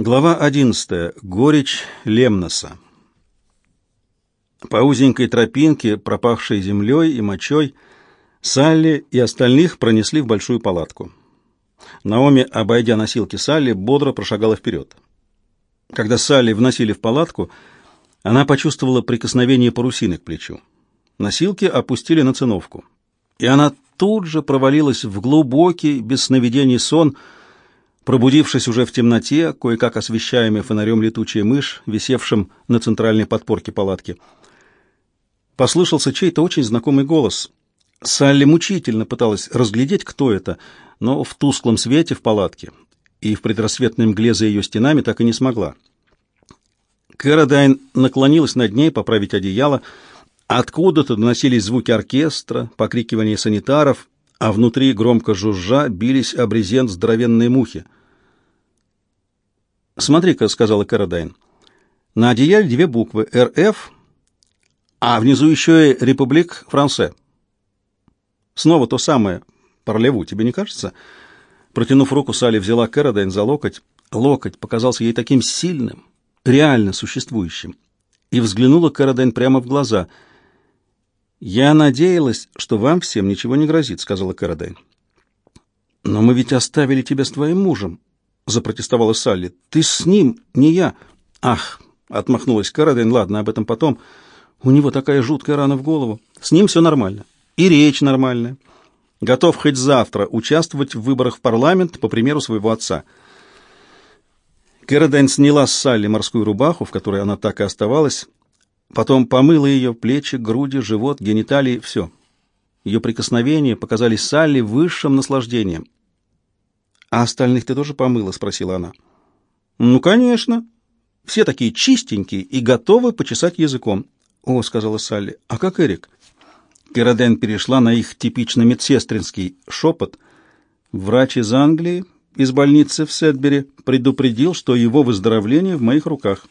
Глава 11. Горечь Лемноса. По узенькой тропинке, пропахшей землей и мочой, Салли и остальных пронесли в большую палатку. Наоми, обойдя носилки Салли, бодро прошагала вперед. Когда Салли вносили в палатку, она почувствовала прикосновение парусины к плечу. Носилки опустили на циновку, и она тут же провалилась в глубокий, без сновидений сон — Пробудившись уже в темноте, кое-как освещаемый фонарем летучая мышь, висевшим на центральной подпорке палатки, послышался чей-то очень знакомый голос. Салли мучительно пыталась разглядеть, кто это, но в тусклом свете в палатке и в предрассветной мгле за ее стенами так и не смогла. Кэродайн наклонилась над ней поправить одеяло. Откуда-то доносились звуки оркестра, покрикивание санитаров, а внутри, громко жужжа, бились об брезент здоровенные мухи — «Смотри-ка», — сказала Кэродайн, — «на одеяле две буквы — РФ, а внизу еще и République Française». Снова то самое, Parlez-vous, тебе не кажется? Протянув руку, Салли взяла Кэродайн за локоть. Локоть показался ей таким сильным, реально существующим. И взглянула Кэродайн прямо в глаза. «Я надеялась, что вам всем ничего не грозит», — сказала Кэродайн. «Но мы ведь оставили тебя с твоим мужем», запротестовала Салли. «Ты с ним, не я». «Ах!» — отмахнулась Кэродайн. «Ладно, об этом потом. У него такая жуткая рана в голову. С ним все нормально. И речь нормальная. Готов хоть завтра участвовать в выборах в парламент, по примеру своего отца». Кэродайн сняла с Салли морскую рубаху, в которой она так и оставалась, потом помыла ее плечи, груди, живот, гениталии, все. Ее прикосновения показались Салли высшим наслаждением. «А остальных ты тоже помыла?» — спросила она. «Ну, конечно. Все такие чистенькие и готовы почесать языком». «О», — сказала Салли, — «а как Эрик?» Кероден перешла на их типично медсестринский шепот. «Врач из Англии, из больницы в Сетбери, предупредил, что его выздоровление в моих руках.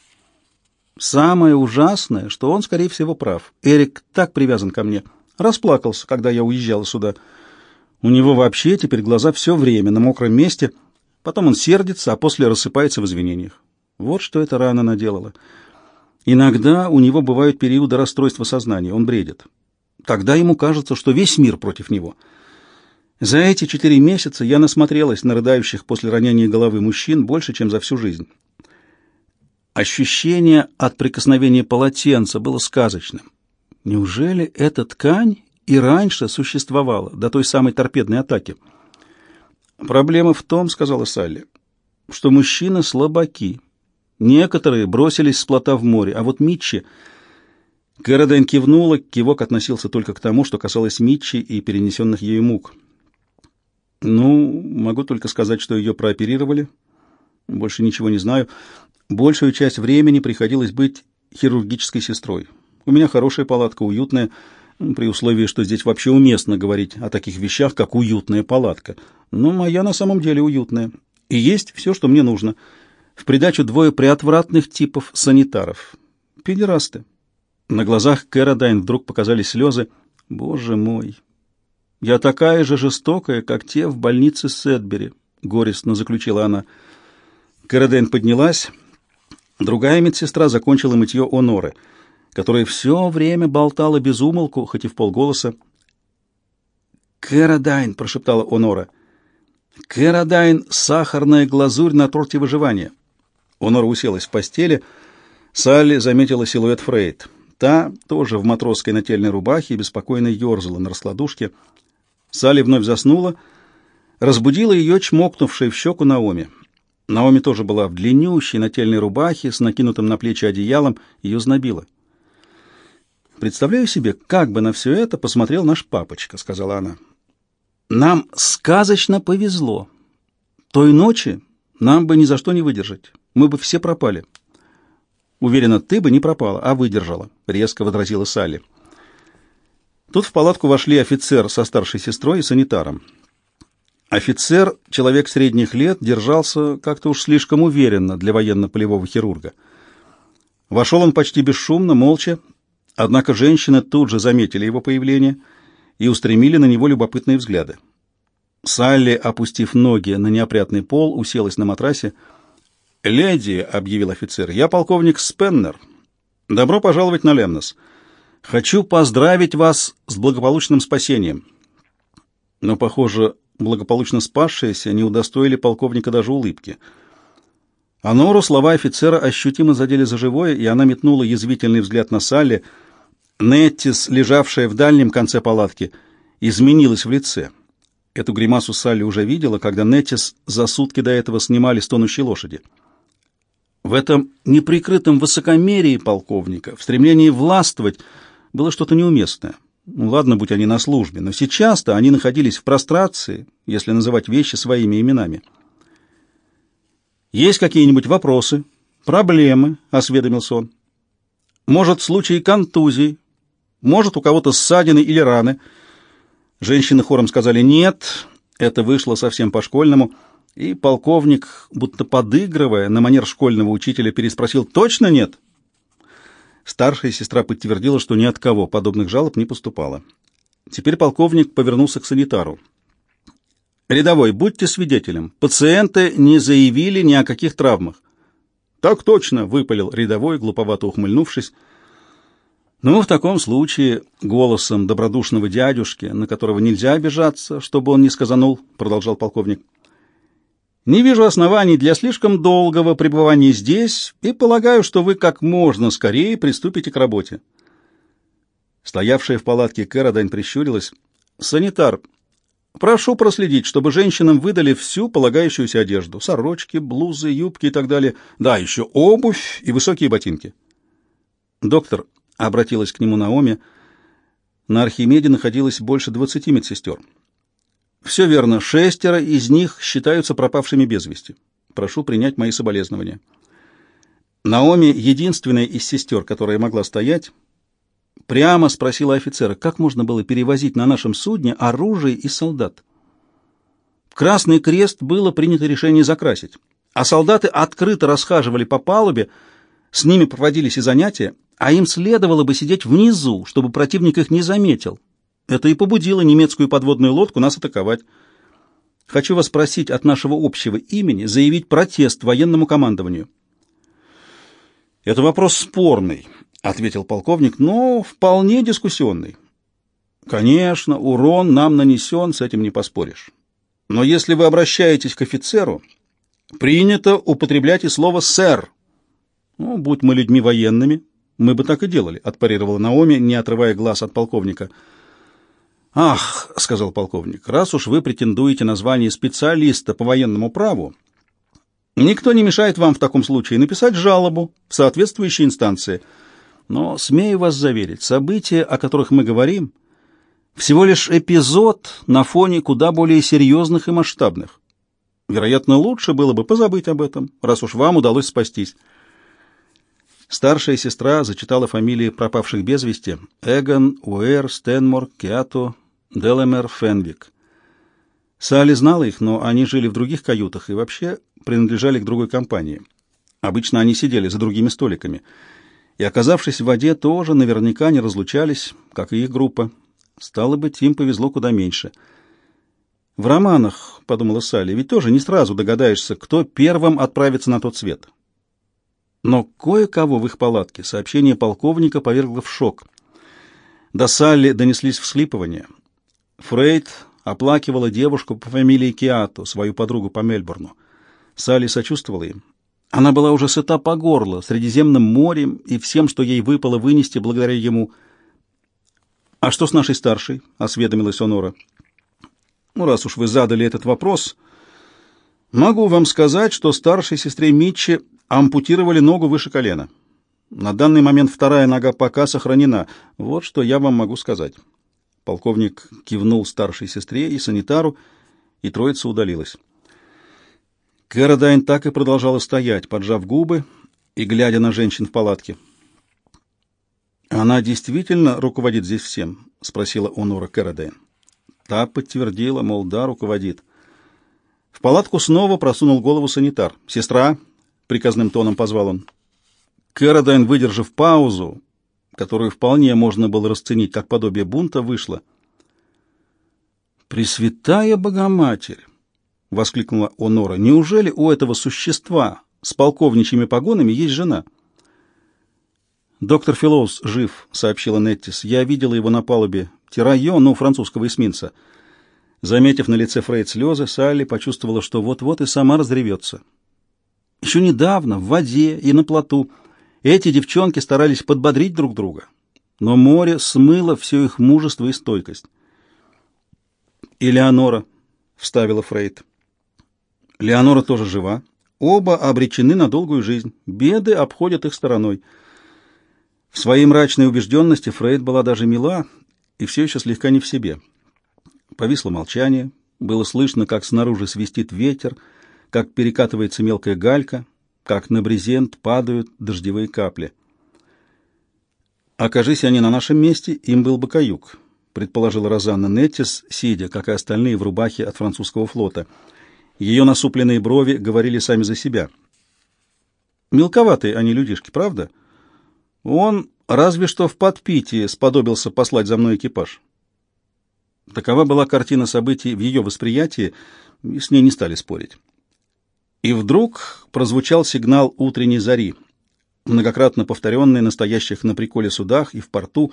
Самое ужасное, что он, скорее всего, прав. Эрик так привязан ко мне. Расплакался, когда я уезжала сюда». У него вообще теперь глаза все время на мокром месте, потом он сердится, а после рассыпается в извинениях. Вот что эта рана наделала. Иногда у него бывают периоды расстройства сознания, он бредит. Тогда ему кажется, что весь мир против него. За эти четыре месяца я насмотрелась на рыдающих после ранения головы мужчин больше, чем за всю жизнь. Ощущение от прикосновения полотенца было сказочным. Неужели эта ткань и раньше существовала, до той самой торпедной атаки. «Проблема в том, — сказала Салли, — что мужчины слабаки. Некоторые бросились с плота в море, а вот Митчи...» Кэродайн кивнула, кивок относился только к тому, что касалось Митчи и перенесенных ею мук. «Ну, могу только сказать, что ее прооперировали. Больше ничего не знаю. Большую часть времени приходилось быть хирургической сестрой. У меня хорошая палатка, уютная, — при условии, что здесь вообще уместно говорить о таких вещах, как уютная палатка. Но моя на самом деле уютная. И есть все, что мне нужно. В придачу двое приотвратных типов санитаров. Педерасты. На глазах Кэродайн вдруг показались слезы. «Боже мой! Я такая же жестокая, как те в больнице Сетбери», — горестно заключила она. Кэродайн поднялась. Другая медсестра закончила мытье Оноры — которая все время болтала без умолку, хоть и в полголоса. «Кэродайн!» — прошептала Онора. «Кэродайн — сахарная глазурь на торте выживания». Онора уселась в постели. Салли заметила силуэт Фрейд. Та, тоже в матросской нательной рубахе, беспокойно ерзала на раскладушке. Салли вновь заснула, разбудила ее чмокнувшей в щеку Наоми. Наоми тоже была в длиннющей нательной рубахе с накинутым на плечи одеялом, ее знобило. Представляю себе, как бы на все это посмотрел наш папочка, сказала она. Нам сказочно повезло. Той ночи нам бы ни за что не выдержать. Мы бы все пропали. Уверена, ты бы не пропала, а выдержала, резко возразила Салли. Тут в палатку вошли офицер со старшей сестрой и санитаром. Офицер, человек средних лет, держался как-то уж слишком уверенно для военно-полевого хирурга. Вошел он почти бесшумно, молча, Однако женщины тут же заметили его появление и устремили на него любопытные взгляды. Салли, опустив ноги на неопрятный пол, уселась на матрасе. «Леди», — объявил офицер, — «я полковник Спеннер. Добро пожаловать на Лемнос. Хочу поздравить вас с благополучным спасением». Но, похоже, благополучно спасшиеся не удостоили полковника даже улыбки. Анору слова офицера ощутимо задели за живое, и она метнула язвительный взгляд на Салли. Неттис, лежавшая в дальнем конце палатки, изменилась в лице. Эту гримасу Салли уже видела, когда Неттис за сутки до этого снимали с тонущей лошади. В этом неприкрытом высокомерии полковника, в стремлении властвовать, было что-то неуместное. Ну, ладно, будь они на службе, но сейчас-то они находились в прострации, если называть вещи своими именами. «Есть какие-нибудь вопросы, проблемы?» — осведомился он. «Может, случаи контузии? Может, у кого-то ссадины или раны?» Женщины хором сказали «нет». Это вышло совсем по-школьному, и полковник, будто подыгрывая, на манер школьного учителя переспросил «точно нет?» Старшая сестра подтвердила, что ни от кого подобных жалоб не поступало. Теперь полковник повернулся к санитару. «Рядовой, будьте свидетелем. Пациенты не заявили ни о каких травмах». «Так точно», — выпалил рядовой, глуповато ухмыльнувшись. «Ну, в таком случае, голосом добродушного дядюшки, на которого нельзя обижаться, чтобы он не сказанул», — продолжал полковник, — не вижу оснований для слишком долгого пребывания здесь и полагаю, что вы как можно скорее приступите к работе. Стоявшая в палатке Кэродайн прищурилась. «Санитар, прошу проследить, чтобы женщинам выдали всю полагающуюся одежду. Сорочки, блузы, юбки и так далее. Да, еще обувь и высокие ботинки». «Доктор», — обратилась к нему Наоми, — на Архимеде находилось больше двадцати медсестер. Все верно, шестеро из них считаются пропавшими без вести. Прошу принять мои соболезнования. Наоми, единственная из сестер, которая могла стоять, прямо спросила офицера, как можно было перевозить на нашем судне оружие и солдат. Красный крест было принято решение закрасить, а солдаты открыто расхаживали по палубе, с ними проводились и занятия, а им следовало бы сидеть внизу, чтобы противник их не заметил. Это и побудило немецкую подводную лодку нас атаковать. Хочу вас просить от нашего общего имени заявить протест военному командованию. Это вопрос спорный, ответил полковник, но вполне дискуссионный. Конечно, урон нам нанесен, с этим не поспоришь. Но если вы обращаетесь к офицеру, принято употреблять и слово «сэр». Ну, будь мы людьми военными, мы бы так и делали, отпарировала Наоми, не отрывая глаз от полковника. «Ах», — сказал полковник, — «раз уж вы претендуете на звание специалиста по военному праву, никто не мешает вам в таком случае написать жалобу в соответствующей инстанции. Но, смею вас заверить, события, о которых мы говорим, всего лишь эпизод на фоне куда более серьезных и масштабных. Вероятно, лучше было бы позабыть об этом, раз уж вам удалось спастись». Старшая сестра зачитала фамилии пропавших без вести — Эгон, Уэр, Стэнмор, Киато, Делемер Фенвик. Салли знала их, но они жили в других каютах и вообще принадлежали к другой компании. Обычно они сидели за другими столиками. И, оказавшись в воде, тоже наверняка не разлучались, как и их группа. Стало быть, им повезло куда меньше. В романах, — подумала Салли, — ведь тоже не сразу догадаешься, кто первым отправится на тот свет. Но кое-кого в их палатке сообщение полковника повергло в шок. До Салли донеслись всхлипывания — Фрейд оплакивала девушку по фамилии Киато, свою подругу по Мельбурну. Салли сочувствовала им. Она была уже сыта по горло Средиземным морем и всем, что ей выпало вынести благодаря ему. «А что с нашей старшей?» — осведомилась Онора. «Ну, раз уж вы задали этот вопрос, могу вам сказать, что старшей сестре Митчи ампутировали ногу выше колена. На данный момент вторая нога пока сохранена. Вот что я вам могу сказать». Полковник кивнул старшей сестре и санитару, и троица удалилась. Кэродайн так и продолжала стоять, поджав губы и глядя на женщин в палатке. «Она действительно руководит здесь всем?» — спросила Онора Кэродайн. Та подтвердила, мол, да, руководит. В палатку снова просунул голову санитар. «Сестра!» — приказным тоном позвал он. Кэродайн, выдержав паузу, которую вполне можно было расценить как подобие бунта, вышла. «Пресвятая Богоматерь!» — воскликнула Онора. «Неужели у этого существа с полковничьими погонами есть жена. «Доктор Филоус жив», — сообщила Неттис. «Я видела его на палубе Тирайо, ну, французского эсминца». Заметив на лице Фрейд слезы, Салли почувствовала, что вот-вот и сама разревется. Еще недавно в воде и на плоту эти девчонки старались подбодрить друг друга, но море смыло все их мужество и стойкость. «Элеонора», — вставила Фрейд. «Леонора тоже жива. Оба обречены на долгую жизнь. Беды обходят их стороной». В своей мрачной убежденности Фрейд была даже мила и все еще слегка не в себе. Повисло молчание, было слышно, как снаружи свистит ветер, как перекатывается мелкая галька, как на брезент падают дождевые капли. «Окажись они на нашем месте, им был бы каюк», — предположила Розанна Неттис, сидя, как и остальные, в рубахе от французского флота. Ее насупленные брови говорили сами за себя. «Мелковатые они людишки, правда? Он разве что в подпитии сподобился послать за мной экипаж». Такова была картина событий в ее восприятии, и с ней не стали спорить. И вдруг прозвучал сигнал утренней зари, многократно повторенный настоящих на приколе судах и в порту,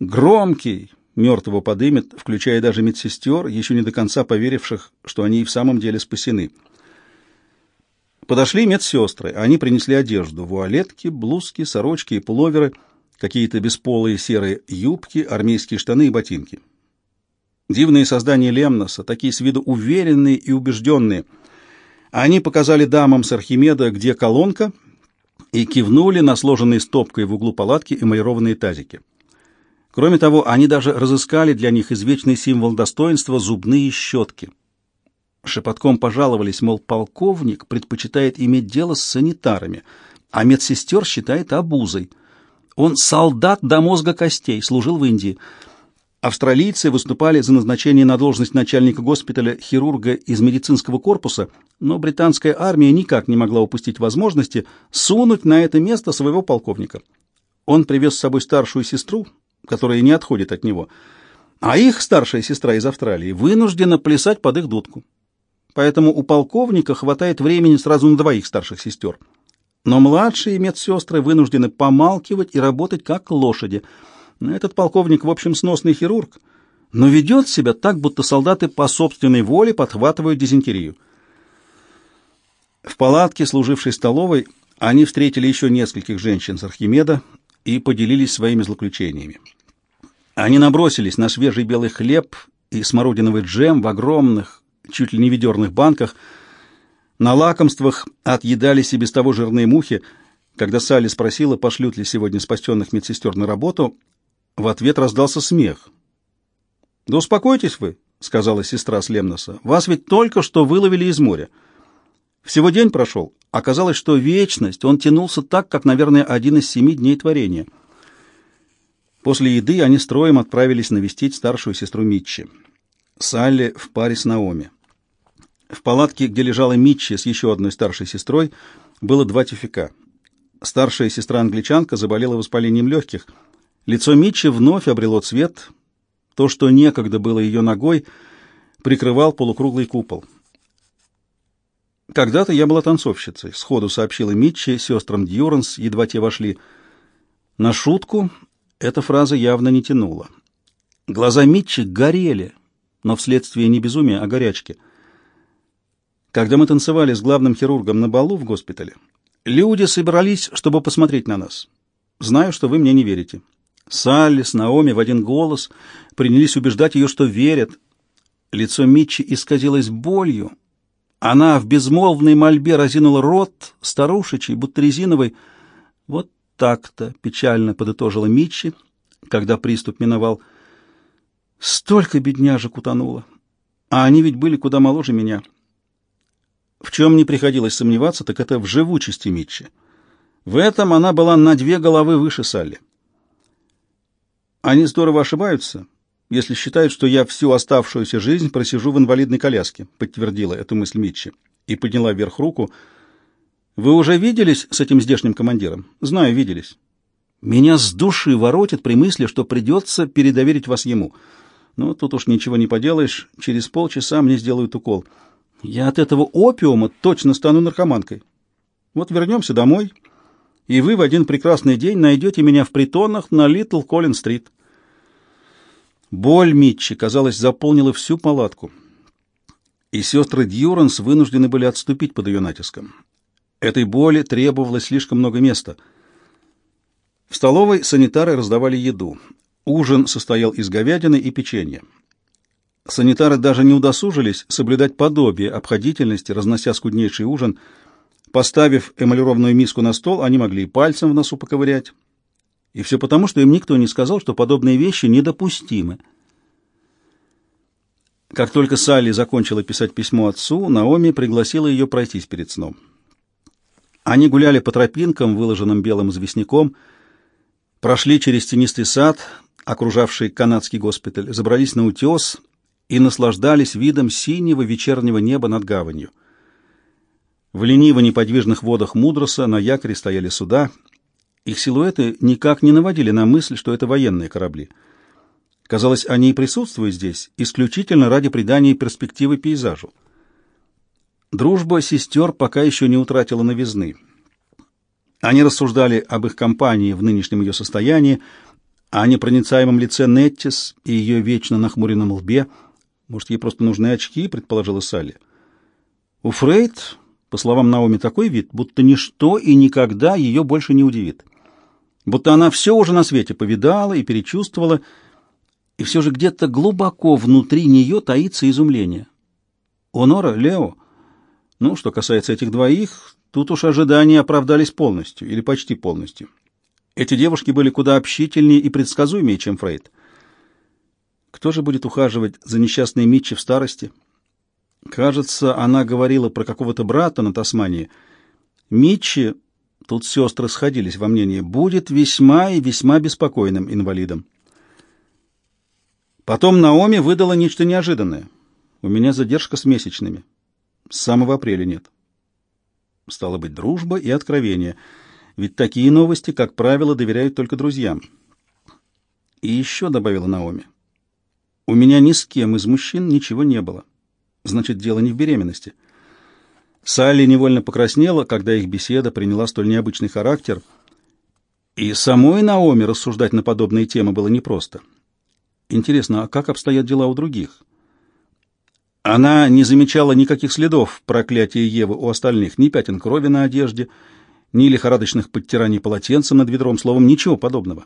громкий, мертвого подымет, включая даже медсестер, еще не до конца поверивших, что они и в самом деле спасены. Подошли медсестры, они принесли одежду, вуалетки, блузки, сорочки и пуловеры, какие-то бесполые серые юбки, армейские штаны и ботинки. Дивные создания Лемноса, такие с виду уверенные и убежденные. Они показали дамам с Архимеда, где колонка, и кивнули на сложенные стопкой в углу палатки эмалированные тазики. Кроме того, они даже разыскали для них извечный символ достоинства — зубные щетки. Шепотком пожаловались, мол, полковник предпочитает иметь дело с санитарами, а медсестер считает обузой. Он солдат до мозга костей, служил в Индии — Австралийцы выступали за назначение на должность начальника госпиталя хирурга из медицинского корпуса, но британская армия никак не могла упустить возможности сунуть на это место своего полковника. Он привез с собой старшую сестру, которая не отходит от него, а их старшая сестра из Австралии вынуждена плясать под их дудку. Поэтому у полковника хватает времени сразу на двоих старших сестер. Но младшие медсестры вынуждены помалкивать и работать как лошади – этот полковник, в общем, сносный хирург, но ведет себя так, будто солдаты по собственной воле подхватывают дизентерию. В палатке, служившей столовой, они встретили еще нескольких женщин с Архимеда и поделились своими злоключениями. Они набросились на свежий белый хлеб и смородиновый джем в огромных, чуть ли не ведерных банках. На лакомствах отъедались и без того жирные мухи. Когда Салли спросила, пошлют ли сегодня спасенных медсестер на работу, в ответ раздался смех. «Да успокойтесь вы», — сказала сестра Слемноса. «Вас ведь только что выловили из моря. Всего день прошел. Оказалось, что вечность он тянулся так, как, наверное, один из семи дней творения». После еды они строем отправились навестить старшую сестру Митчи. Салли в паре с Наоми. В палатке, где лежала Митчи с еще одной старшей сестрой, было два тюфяка. Старшая сестра-англичанка заболела воспалением легких — Лицо Митчи вновь обрело цвет. То, что некогда было ее ногой, прикрывал полукруглый купол. «Когда-то я была танцовщицей», — сходу сообщила Митчи сестрам Дьюранс, едва те вошли. На шутку эта фраза явно не тянула. Глаза Митчи горели, но вследствие не безумия, а горячки. Когда мы танцевали с главным хирургом на балу в госпитале, люди собрались, чтобы посмотреть на нас. Знаю, что вы мне не верите. Салли с Наоми в один голос принялись убеждать ее, что верят. Лицо Митчи исказилось болью. Она в безмолвной мольбе разинула рот, старушечий, будто резиновый. «Вот так-то», — печально подытожила Митчи, когда приступ миновал. «Столько бедняжек утонуло, а они ведь были куда моложе меня». В чем не приходилось сомневаться, так это в живучести Митчи. В этом она была на две головы выше Салли. Они здорово ошибаются, если считают, что я всю оставшуюся жизнь просижу в инвалидной коляске, подтвердила эту мысль Митчи и подняла вверх руку. Вы уже виделись с этим здешним командиром? Знаю, виделись. Меня с души воротит при мысли, что придется передоверить вас ему. Но тут уж ничего не поделаешь, через полчаса мне сделают укол. Я от этого опиума точно стану наркоманкой. Вот вернемся домой, и вы в один прекрасный день найдете меня в притонах на Литл Коллин-стрит. Боль Митчи, казалось, заполнила всю палатку, и сестры Дьюранс вынуждены были отступить под ее натиском. Этой боли требовалось слишком много места. В столовой санитары раздавали еду. Ужин состоял из говядины и печенья. Санитары даже не удосужились соблюдать подобие обходительности, разнося скуднейший ужин. Поставив эмалированную миску на стол, они могли и пальцем в носу поковырять. И все потому, что им никто не сказал, что подобные вещи недопустимы. Как только Салли закончила писать письмо отцу, Наоми пригласила ее пройтись перед сном. Они гуляли по тропинкам, выложенным белым известняком, прошли через тенистый сад, окружавший канадский госпиталь, забрались на утес и наслаждались видом синего вечернего неба над гаванью. В лениво-неподвижных водах Мудроса на якоре стояли суда. Их силуэты никак не наводили на мысль, что это военные корабли. Казалось, они и присутствуют здесь исключительно ради придания перспективы пейзажу. Дружба сестер пока еще не утратила новизны. Они рассуждали об их компании в нынешнем ее состоянии, о непроницаемом лице Неттис и ее вечно нахмуренном лбе — может, ей просто нужны очки, предположила Салли. У Фрейд, по словам Наоми, такой вид, будто ничто и никогда ее больше не удивит. Будто она все уже на свете повидала и перечувствовала, и все же где-то глубоко внутри нее таится изумление. Онора, Лео, ну, что касается этих двоих, тут уж ожидания оправдались полностью, или почти полностью. Эти девушки были куда общительнее и предсказуемее, чем Фрейд. Кто же будет ухаживать за несчастной Митчи в старости? Кажется, она говорила про какого-то брата на Тасмании. Митчи, тут сестры сходились во мнении, будет весьма и весьма беспокойным инвалидом. Потом Наоми выдала нечто неожиданное. У меня задержка с месячными. С самого апреля нет. Стало быть, дружба и откровение. Ведь такие новости, как правило, доверяют только друзьям. И еще добавила Наоми. У меня ни с кем из мужчин ничего не было. Значит, дело не в беременности. Салли невольно покраснела, когда их беседа приняла столь необычный характер, и самой Наоми рассуждать на подобные темы было непросто. Интересно, а как обстоят дела у других? Она не замечала никаких следов проклятия Евы у остальных, ни пятен крови на одежде, ни лихорадочных подтираний полотенцем над ведром, словом, ничего подобного.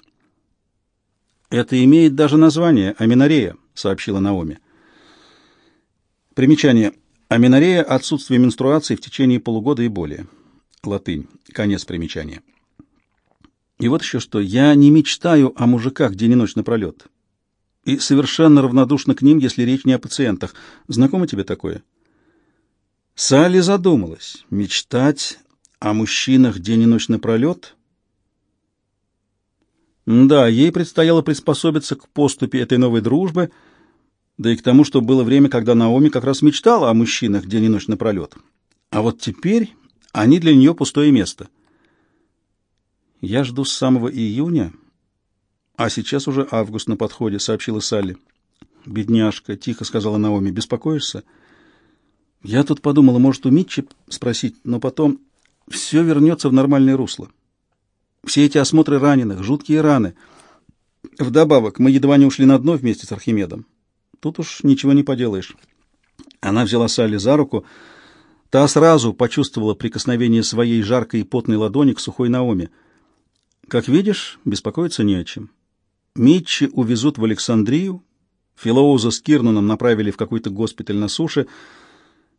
Это имеет даже название — аминорея, — сообщила Наоми. Примечание. Аминорея — отсутствие менструации в течение полугода и более. Латынь. Конец примечания. И вот еще что. Я не мечтаю о мужиках день и ночь напролет. И совершенно равнодушна к ним, если речь не о пациентах. Знакомо тебе такое? Салли задумалась. Мечтать о мужчинах день и ночь напролет да, ей предстояло приспособиться к поступе этой новой дружбы, да и к тому, что было время, когда Наоми как раз мечтала о мужчинах день и ночь напролет. А вот теперь они для нее пустое место. «Я жду с самого июня, а сейчас уже август на подходе», — сообщила Салли. «Бедняжка», — тихо сказала Наоми, — «беспокоишься?» «Я тут подумала, может, у Митчи спросить, но потом все вернется в нормальное русло. Все эти осмотры раненых, жуткие раны. Вдобавок, мы едва не ушли на дно вместе с Архимедом. Тут уж ничего не поделаешь. Она взяла Салли за руку. Та сразу почувствовала прикосновение своей жаркой и потной ладони к сухой Наоми. Как видишь, беспокоиться не о чем. Митчи увезут в Александрию, Филоуза с Кирнаном направили в какой-то госпиталь на суше,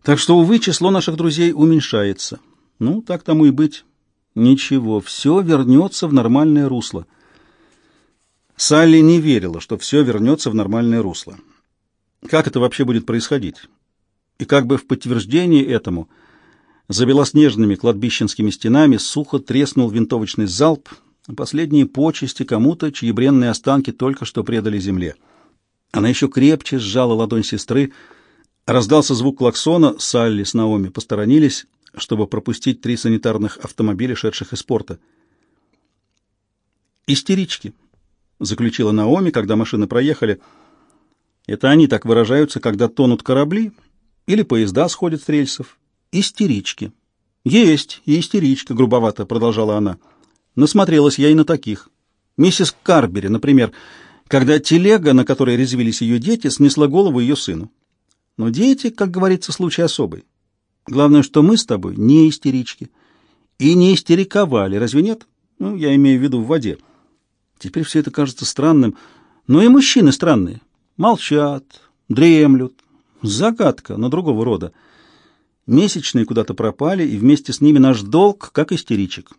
так что, увы, число наших друзей уменьшается. Ну, так тому и быть. Ничего, все вернется в нормальное русло. Салли не верила, что все вернется в нормальное русло. Как это вообще будет происходить? И как бы в подтверждение этому за белоснежными кладбищенскими стенами сухо треснул винтовочный залп, последние почести кому-то, чьи бренные останки только что предали земле. Она еще крепче сжала ладонь сестры. Раздался звук клаксона, Салли с Наоми посторонились, чтобы пропустить три санитарных автомобиля, шедших из порта. «Истерички», — заключила Наоми, когда машины проехали. «Это они так выражаются, когда тонут корабли или поезда сходят с рельсов. Истерички. «Есть, и истеричка», — грубовато продолжала она. «Насмотрелась я и на таких. Миссис Карбери, например, когда телега, на которой резвились ее дети, снесла голову ее сыну. Но дети, как говорится, случай особый. Главное, что мы с тобой не истерички. И не истериковали, разве нет? Ну, я имею в виду в воде. Теперь все это кажется странным. Но и мужчины странные. Молчат, дремлют. Загадка, но другого рода. Месячные куда-то пропали, и вместе с ними наш долг, как истеричек.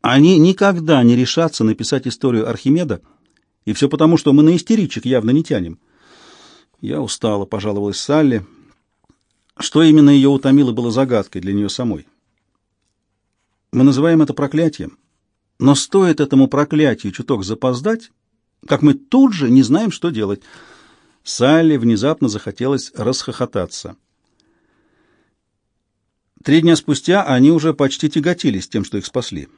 Они никогда не решатся написать историю Архимеда, и все потому, что мы на истеричек явно не тянем. Я устала, пожаловалась Салли. Что именно ее утомило, было загадкой для нее самой. Мы называем это проклятием. Но стоит этому проклятию чуток запоздать, как мы тут же не знаем, что делать. Салли внезапно захотелось расхохотаться. Три дня спустя они уже почти тяготились тем, что их спасли.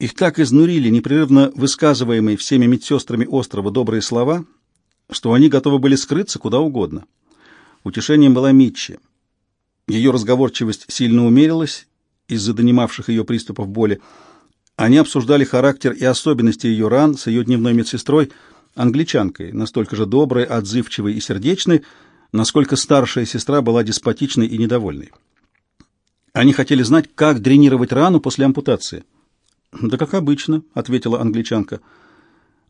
Их так изнурили непрерывно высказываемые всеми медсестрами острова добрые слова, что они готовы были скрыться куда угодно. Утешением была Митчи. Ее разговорчивость сильно умерилась из-за донимавших ее приступов боли. Они обсуждали характер и особенности ее ран с ее дневной медсестрой, англичанкой, настолько же доброй, отзывчивой и сердечной, насколько старшая сестра была деспотичной и недовольной. Они хотели знать, как дренировать рану после ампутации. «Да как обычно», — ответила англичанка.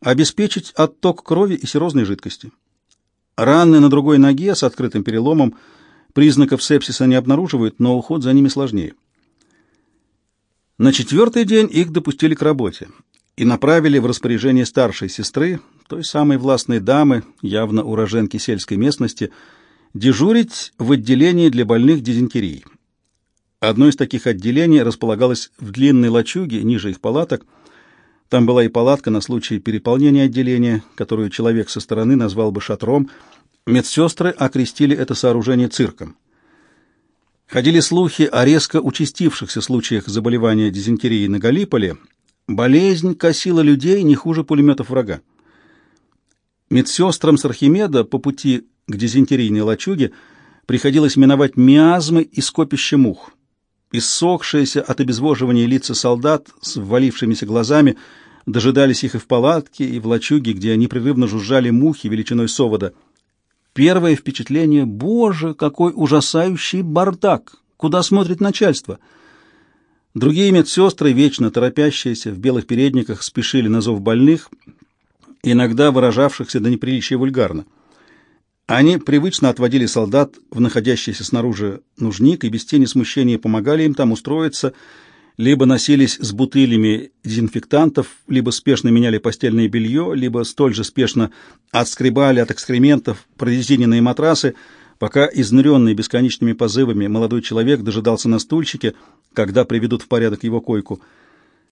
«Обеспечить отток крови и серозной жидкости. Раны на другой ноге с открытым переломом признаков сепсиса не обнаруживают, но уход за ними сложнее». На четвертый день их допустили к работе и направили в распоряжение старшей сестры, той самой властной дамы, явно уроженки сельской местности, дежурить в отделении для больных дизентерией. Одно из таких отделений располагалось в длинной лачуге, ниже их палаток. Там была и палатка на случай переполнения отделения, которую человек со стороны назвал бы шатром. Медсестры окрестили это сооружение цирком. Ходили слухи о резко участившихся случаях заболевания дизентерией на Галиполе. Болезнь косила людей не хуже пулеметов врага. Медсестрам с Архимеда по пути к дизентерийной лачуге приходилось миновать миазмы и скопище мух. Иссохшиеся от обезвоживания лица солдат с ввалившимися глазами дожидались их и в палатке, и в лачуге, где непрерывно жужжали мухи величиной совода. Первое впечатление — боже, какой ужасающий бардак! Куда смотрит начальство? Другие медсестры, вечно торопящиеся в белых передниках, спешили на зов больных, иногда выражавшихся до неприличия вульгарно. Они привычно отводили солдат в находящийся снаружи нужник и без тени смущения помогали им там устроиться, либо носились с бутылями дезинфектантов, либо спешно меняли постельное белье, либо столь же спешно отскребали от экскрементов прорезиненные матрасы, пока изнуренный бесконечными позывами молодой человек дожидался на стульчике, когда приведут в порядок его койку —